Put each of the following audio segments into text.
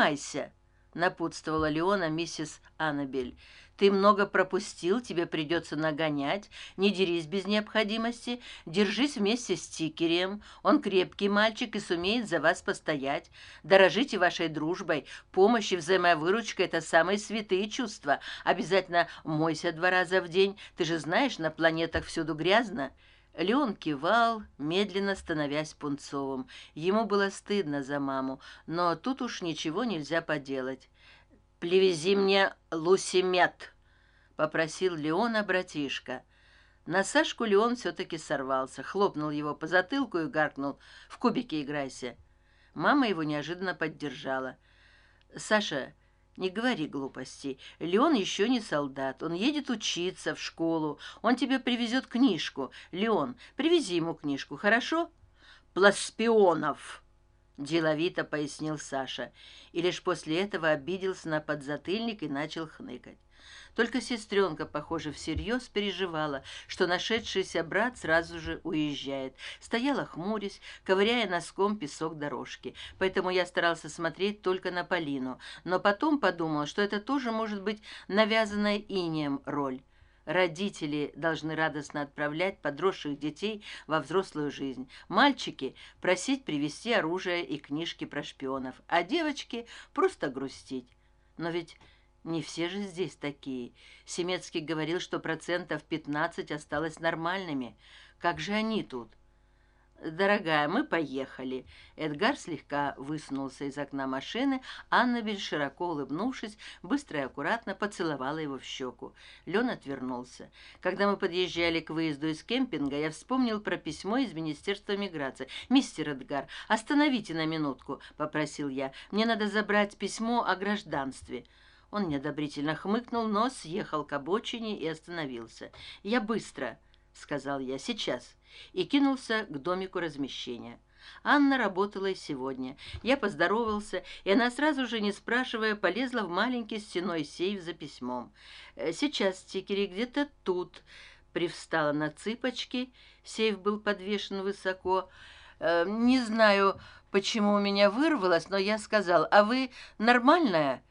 занимайся напутствовала леона миссис аннабель. Ты много пропустил тебе придется нагонять. Не дерись без необходимости держись вместе с тикерем. Он крепкий мальчик и сумеет за вас постоять. Дорожите вашей дружбой. Помощь и взаимовыручка это самые святые чувства. Обязательно мойся два раза в день. Ты же знаешь на планетах всюду грязно леон кивал медленно становясь пунцовым. Ему было стыдно за маму но тут уж ничего нельзя поделать. Привези мне лусимет попросил леона братишка. На сашку леон все таки сорвался хлопнул его по затылку и гаркнул. В кубике играйся мама его неожиданно поддержала. Саша не говори глупостей. Леон еще не солдат. Он едет учиться в школу. Он тебе привезет книжку. Леон привези ему книжку хорошо? Пласпионов деловито пояснил саша и лишь после этого обиделся на подзатыльник и начал хныкать. Только сестренка похоже всерьез переживала что нашедшийся брат сразу же уезжает. Стояла хмурясь ковыряя носком песок дорожки. Поэтому я старался смотреть только на полину. Но потом подумал что это тоже может быть навязанная инеем роль родители должны радостно отправлять подросших детей во взрослую жизнь. Мальчики просить привезти оружие и книжки про шпионов а девочки просто грустить. Но ведь не все же здесь такие. Семецкий говорил что процентов пятнадцать осталось нормальными. Как же они тут дорогая мы поехали эдгар слегка высунулся из окна машины. Аннабель широко улыбнувшись быстро и аккуратно поцеловала его в щеку. Лен отвернулся. Когда мы подъезжали к выезду из кемпинга я вспомнил про письмо из министерства миграции. Мистер эдгар остановите на минутку попросил я. Мне надо забрать письмо о гражданстве он неодобрительно хмыкнул но съехал к обочине и остановился. Я быстро сказал я сейчас и кинулся к домику размещения. Анна работала и сегодня. Я поздоровался и она сразу же не спрашивая полезла в маленький стеной сейф за письмом. «Э, сейчас стикери где то тут привстала на цыпочки. Сейф был подвешен высоко. «Э, не знаю почему у меня вырвалось но я сказал а вы нормальная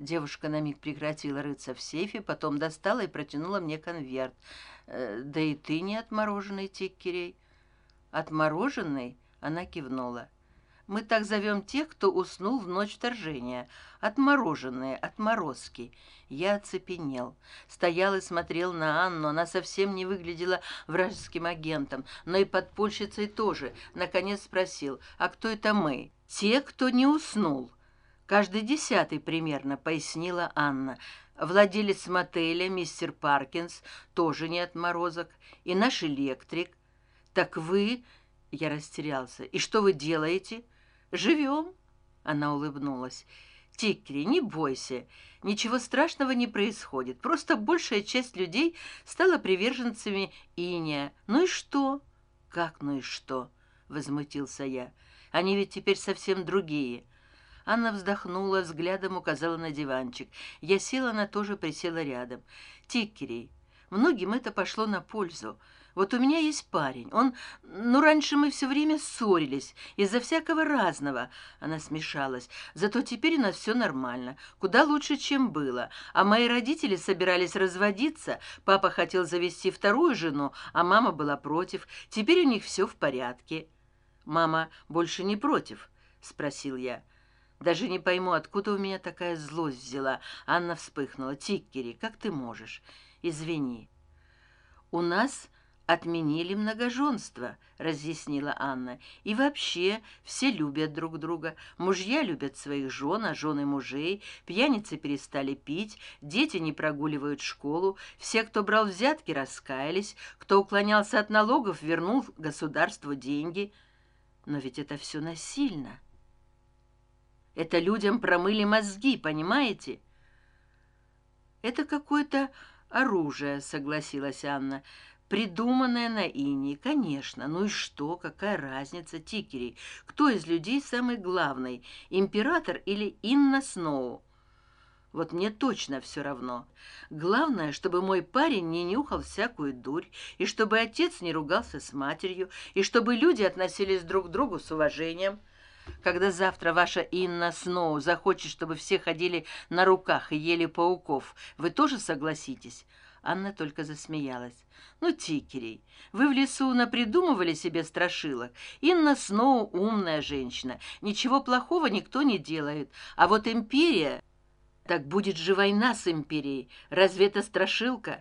девушка на миг прекратила рыться в сейфе потом достала и протянула мне конверт. «Э, да и ты не отмороженный тиккерей отмороженный она кивнула. Мы так зовем тех кто уснул в ночь вторжения. Отмороженные отморозки я оцепенел. Стоял и смотрел на анну. Она совсем не выглядела вражеским агентом но и подпольщицей тоже. Наконец спросил а кто это мы? Те кто не уснул каждый десятый примерно пояснила анна. Владелец мотеля мистер паркинс тоже не отморозок и наш электрик так вы я растерялся. И что вы делаете? Живем она улыбнулась. Тикри не бойся ничего страшного не происходит. Просто большая часть людей стала приверженцами иния. Ну и что? Как ну и что возмутился я. Они ведь теперь совсем другие анна вздохнула взглядом указала на диванчик. Я села она тоже присела рядом. Тиккерей многим это пошло на пользу. Вот у меня есть парень. Он ну раньше мы все время ссорились из за всякого разного она смешалась. Зато теперь у нас все нормально. Куда лучше чем было. А мои родители собирались разводиться. Папа хотел завести вторую жену а мама была против. Теперь у них все в порядке мама больше не против спросил я даже не пойму откуда у меня такая злость взяла. Анна вспыхнула. Тиккери как ты можешь? Извини у нас отменили многоженство разъяснила анна. И вообще все любят друг друга. Мужья любят своих жен а жены мужей. Пьяницы перестали пить дети не прогуливают школу. Все кто брал взятки раскаялись. Кто уклонялся от налогов вернул государству деньги но ведь это все насильно это людям промыли мозги понимаете? Это какое то оружие согласилась анна. Придуманное на инии конечно. Ну и что? Какая разница тикерей кто из людей самый главный? Император или инна сноу? Вот мне точно все равно. Главное чтобы мой парень не нюхал всякую дурь и чтобы отец не ругался с матерью и чтобы люди относились друг к другу с уважением когда завтра ваша инна сноу захочет чтобы все ходили на руках и ели пауков. Вы тоже согласитесь? Анна только засмеялась. Ну тикерей вы в лесу напридумывали себе страшилок. Инна сноу умная женщина. Ничего плохого никто не делает. А вот империя так будет же война с империей. Разве это страшилка